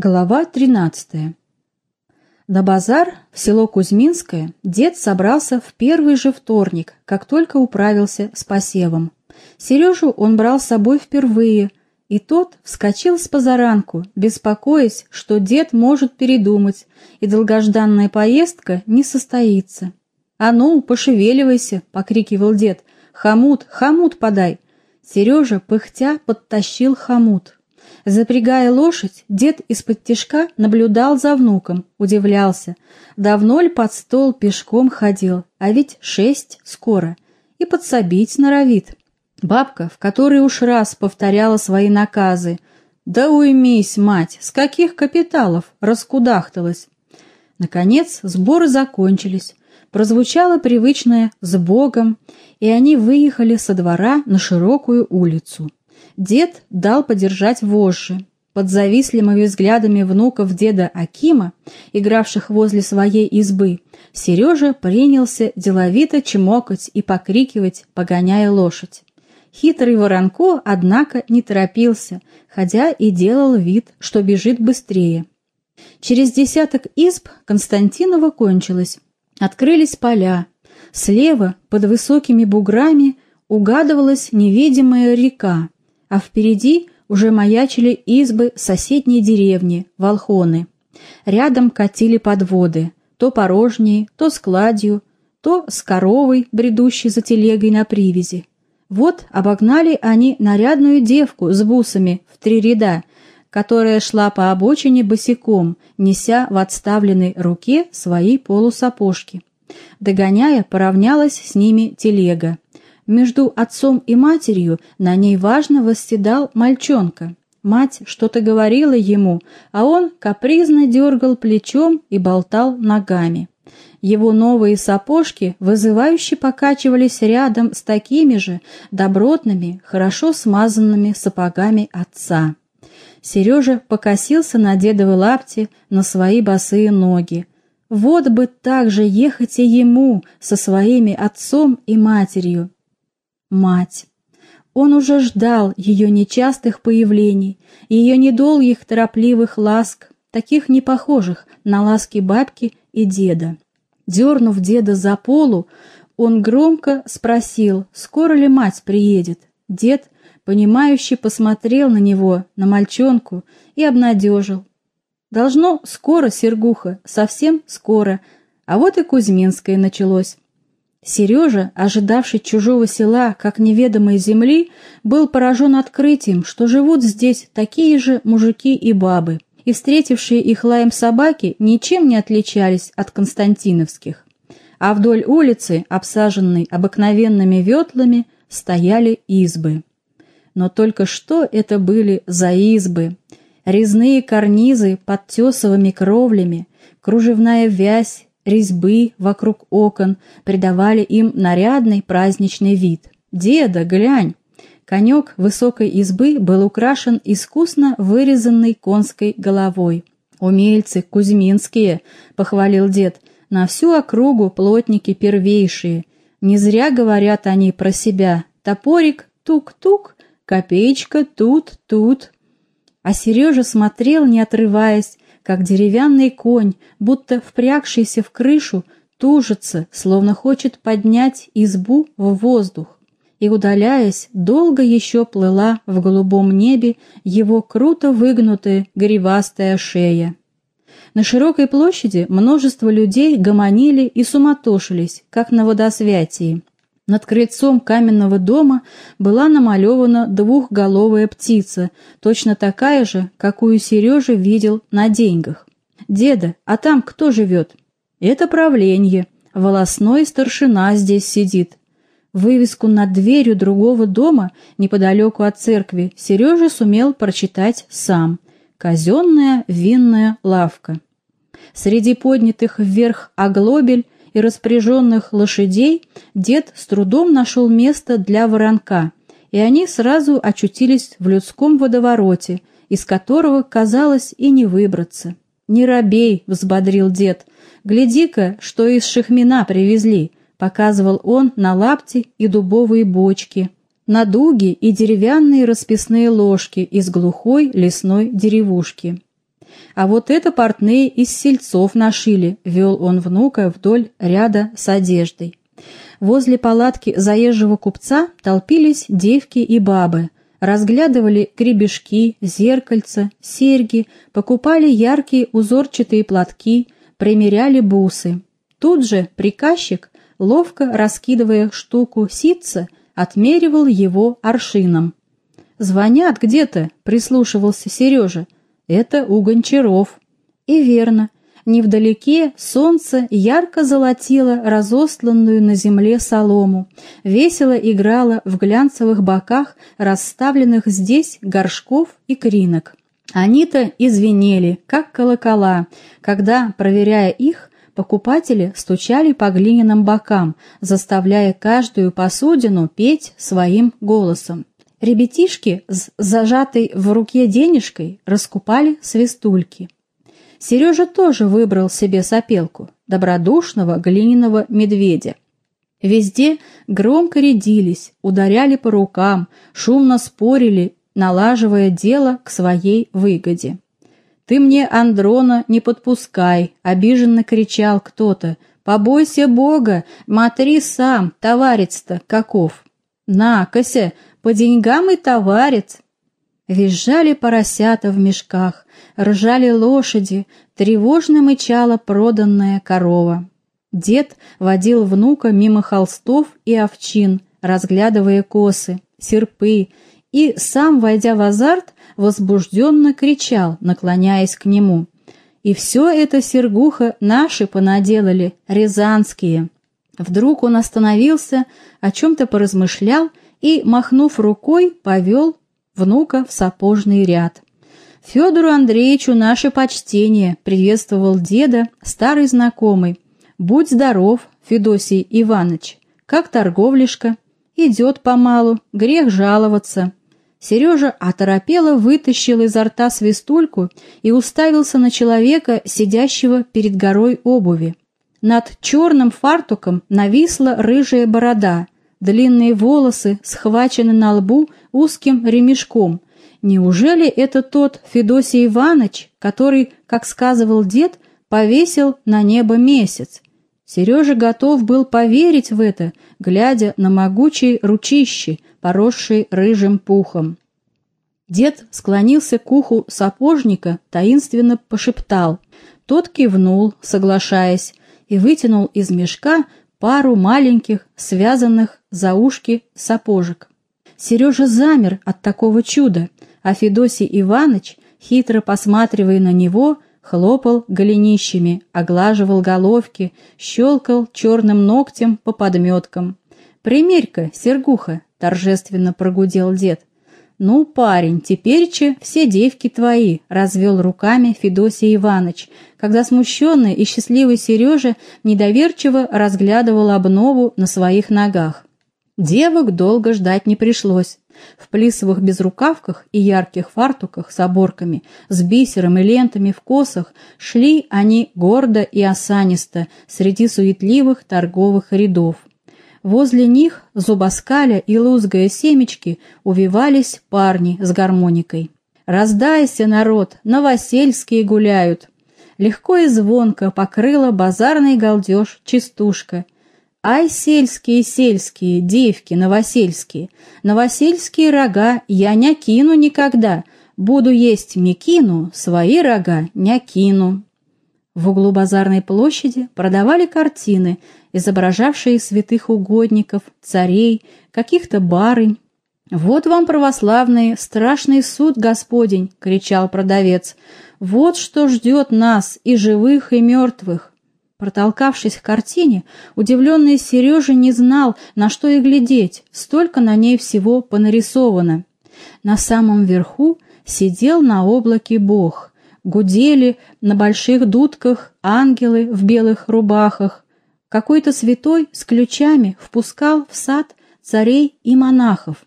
Глава 13. На базар в село Кузьминское дед собрался в первый же вторник, как только управился с посевом. Сережу он брал с собой впервые, и тот вскочил с позаранку, беспокоясь, что дед может передумать, и долгожданная поездка не состоится. «А ну, пошевеливайся!» — покрикивал дед. «Хомут, хомут подай!» Сережа, пыхтя, подтащил хомут. Запрягая лошадь, дед из-под тишка наблюдал за внуком, удивлялся. Давно ли под стол пешком ходил, а ведь шесть скоро. И подсобить норовит. Бабка, в которой уж раз повторяла свои наказы. «Да уймись, мать, с каких капиталов?» раскудахталась. Наконец сборы закончились. Прозвучало привычное «с Богом», и они выехали со двора на широкую улицу. Дед дал подержать вожжи. Под завистливыми взглядами внуков деда Акима, игравших возле своей избы, Сережа принялся деловито чмокать и покрикивать, погоняя лошадь. Хитрый Воронко, однако, не торопился, хотя и делал вид, что бежит быстрее. Через десяток изб Константинова кончилось. Открылись поля. Слева, под высокими буграми, угадывалась невидимая река, а впереди уже маячили избы соседней деревни, Волхоны. Рядом катили подводы, то порожние, то с кладью, то с коровой, бредущей за телегой на привязи. Вот обогнали они нарядную девку с бусами в три ряда, которая шла по обочине босиком, неся в отставленной руке свои полусапожки. Догоняя, поравнялась с ними телега. Между отцом и матерью на ней важно восседал мальчонка. Мать что-то говорила ему, а он капризно дергал плечом и болтал ногами. Его новые сапожки вызывающе покачивались рядом с такими же добротными, хорошо смазанными сапогами отца. Сережа покосился на дедовы лапти, на свои босые ноги. Вот бы так же ехать и ему со своими отцом и матерью, мать. Он уже ждал ее нечастых появлений, ее недолгих торопливых ласк, таких не похожих на ласки бабки и деда. Дернув деда за полу, он громко спросил, скоро ли мать приедет. Дед, понимающе посмотрел на него, на мальчонку, и обнадежил. Должно скоро, Сергуха, совсем скоро, а вот и Кузьминское началось. Сережа, ожидавший чужого села как неведомой земли, был поражен открытием, что живут здесь такие же мужики и бабы, и встретившие их лаем собаки ничем не отличались от константиновских. А вдоль улицы, обсаженной обыкновенными ветлами, стояли избы. Но только что это были за избы? Резные карнизы под тесовыми кровлями, кружевная вязь, резьбы вокруг окон придавали им нарядный праздничный вид. «Деда, глянь!» Конек высокой избы был украшен искусно вырезанной конской головой. «Умельцы кузьминские!» — похвалил дед. «На всю округу плотники первейшие. Не зря говорят они про себя. Топорик тук-тук, копеечка тут-тут». А Сережа смотрел, не отрываясь, как деревянный конь, будто впрягшийся в крышу, тужится, словно хочет поднять избу в воздух. И, удаляясь, долго еще плыла в голубом небе его круто выгнутая гривастая шея. На широкой площади множество людей гомонили и суматошились, как на водосвятии. Над крыльцом каменного дома была намалевана двухголовая птица, точно такая же, какую Сережа видел на деньгах. «Деда, а там кто живет?» «Это правление. Волосной старшина здесь сидит». Вывеску над дверью другого дома, неподалеку от церкви, Сережа сумел прочитать сам. «Казенная винная лавка». Среди поднятых вверх оглобель и распоряженных лошадей дед с трудом нашел место для воронка, и они сразу очутились в людском водовороте, из которого, казалось, и не выбраться. «Не робей!» — взбодрил дед. «Гляди-ка, что из Шахмина привезли!» — показывал он на лапти и дубовые бочки, на дуги и деревянные расписные ложки из глухой лесной деревушки. А вот это портные из сельцов нашили, вел он внука вдоль ряда с одеждой. Возле палатки заезжего купца толпились девки и бабы, разглядывали гребешки, зеркальца, серьги, покупали яркие узорчатые платки, примеряли бусы. Тут же приказчик, ловко раскидывая штуку ситца, отмеривал его аршином. «Звонят где-то», — прислушивался Сережа. «Это у Гончаров». И верно, невдалеке солнце ярко золотило разостланную на земле солому, весело играло в глянцевых боках расставленных здесь горшков и кринок. Они-то извинели, как колокола, когда, проверяя их, покупатели стучали по глиняным бокам, заставляя каждую посудину петь своим голосом. Ребятишки с зажатой в руке денежкой раскупали свистульки. Сережа тоже выбрал себе сопелку, добродушного глиняного медведя. Везде громко рядились, ударяли по рукам, шумно спорили, налаживая дело к своей выгоде. «Ты мне, Андрона, не подпускай!» — обиженно кричал кто-то. «Побойся Бога! Матри сам, товарец-то каков!» «На, Кося, по деньгам и товарец!» Визжали поросята в мешках, ржали лошади, тревожно мычала проданная корова. Дед водил внука мимо холстов и овчин, разглядывая косы, серпы, и, сам, войдя в азарт, возбужденно кричал, наклоняясь к нему. «И все это, Сергуха, наши понаделали, рязанские». Вдруг он остановился, о чем-то поразмышлял и, махнув рукой, повел внука в сапожный ряд. «Федору Андреевичу наше почтение», — приветствовал деда старый знакомый. «Будь здоров, Федосий Иванович, как торговляшка? Идет помалу, грех жаловаться». Сережа оторопело вытащил изо рта свистульку и уставился на человека, сидящего перед горой обуви. Над черным фартуком нависла рыжая борода, длинные волосы схвачены на лбу узким ремешком. Неужели это тот Федосий Иванович, который, как сказывал дед, повесил на небо месяц? Сережа готов был поверить в это, глядя на могучие ручищи, поросшие рыжим пухом. Дед склонился к уху сапожника, таинственно пошептал. Тот кивнул, соглашаясь, и вытянул из мешка пару маленьких, связанных за ушки сапожек. Сережа замер от такого чуда, а Федосий Иваныч, хитро посматривая на него, хлопал голенищами, оглаживал головки, щелкал черным ногтем по подметкам. «Примерь-ка, Сергуха!» — торжественно прогудел дед. «Ну, парень, теперь-че все девки твои», — развел руками Федосий Иваныч, когда смущенный и счастливый Сережа недоверчиво разглядывал обнову на своих ногах. Девок долго ждать не пришлось. В плисовых безрукавках и ярких фартуках с оборками, с бисером и лентами в косах шли они гордо и осанисто среди суетливых торговых рядов. Возле них, зубоскаля и лузгая семечки, увивались парни с гармоникой. «Раздайся, народ, новосельские гуляют!» Легко и звонко покрыла базарный галдеж частушка – Ай, сельские, сельские, девки новосельские, новосельские рога я не кину никогда, буду есть мекину, свои рога не кину. В углу базарной площади продавали картины, изображавшие святых угодников, царей, каких-то барынь. «Вот вам, православные, страшный суд Господень!» — кричал продавец. «Вот что ждет нас, и живых, и мертвых!» Протолкавшись к картине, удивленный Сережа не знал, на что и глядеть, столько на ней всего понарисовано. На самом верху сидел на облаке Бог, гудели на больших дудках ангелы в белых рубахах. Какой-то святой с ключами впускал в сад царей и монахов.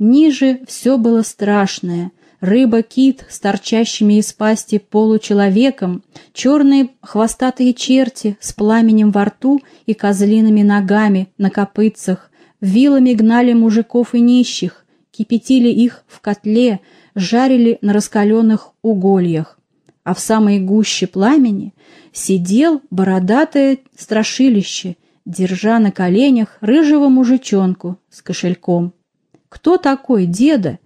Ниже все было страшное, рыба-кит с торчащими из пасти получеловеком, черные хвостатые черти с пламенем во рту и козлиными ногами на копытцах, вилами гнали мужиков и нищих, кипятили их в котле, жарили на раскаленных угольях. А в самой гуще пламени сидел бородатое страшилище, держа на коленях рыжего мужичонку с кошельком. Кто такой деда?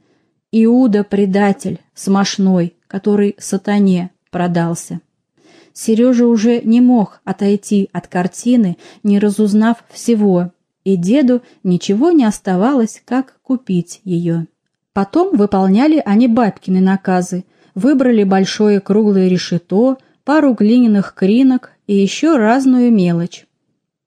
Иуда-предатель, смошной, который сатане продался. Сережа уже не мог отойти от картины, не разузнав всего, и деду ничего не оставалось, как купить ее. Потом выполняли они бабкины наказы, выбрали большое круглое решето, пару глиняных кринок и еще разную мелочь.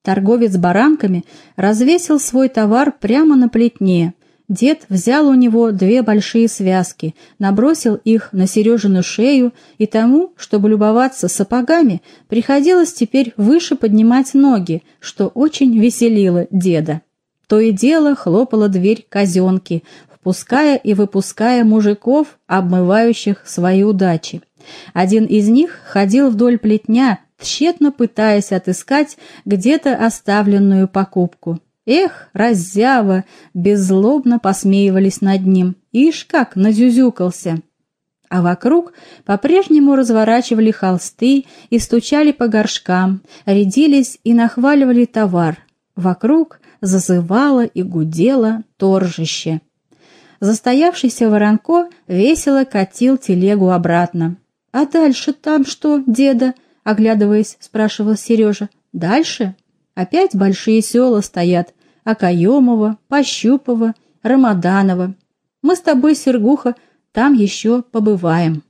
Торговец баранками развесил свой товар прямо на плетне. Дед взял у него две большие связки, набросил их на Сережину шею, и тому, чтобы любоваться сапогами, приходилось теперь выше поднимать ноги, что очень веселило деда. То и дело хлопала дверь казенки, впуская и выпуская мужиков, обмывающих свои удачи. Один из них ходил вдоль плетня, тщетно пытаясь отыскать где-то оставленную покупку. Эх, раззява, беззлобно посмеивались над ним. Ишь как назюзюкался. А вокруг по-прежнему разворачивали холсты и стучали по горшкам, рядились и нахваливали товар. Вокруг зазывало и гудело торжище. Застоявшийся воронко весело катил телегу обратно. «А дальше там что, деда?» — оглядываясь, спрашивал Сережа. «Дальше? Опять большие села стоят. Акаемова, Пощупова, Рамаданова. Мы с тобой, Сергуха, там еще побываем».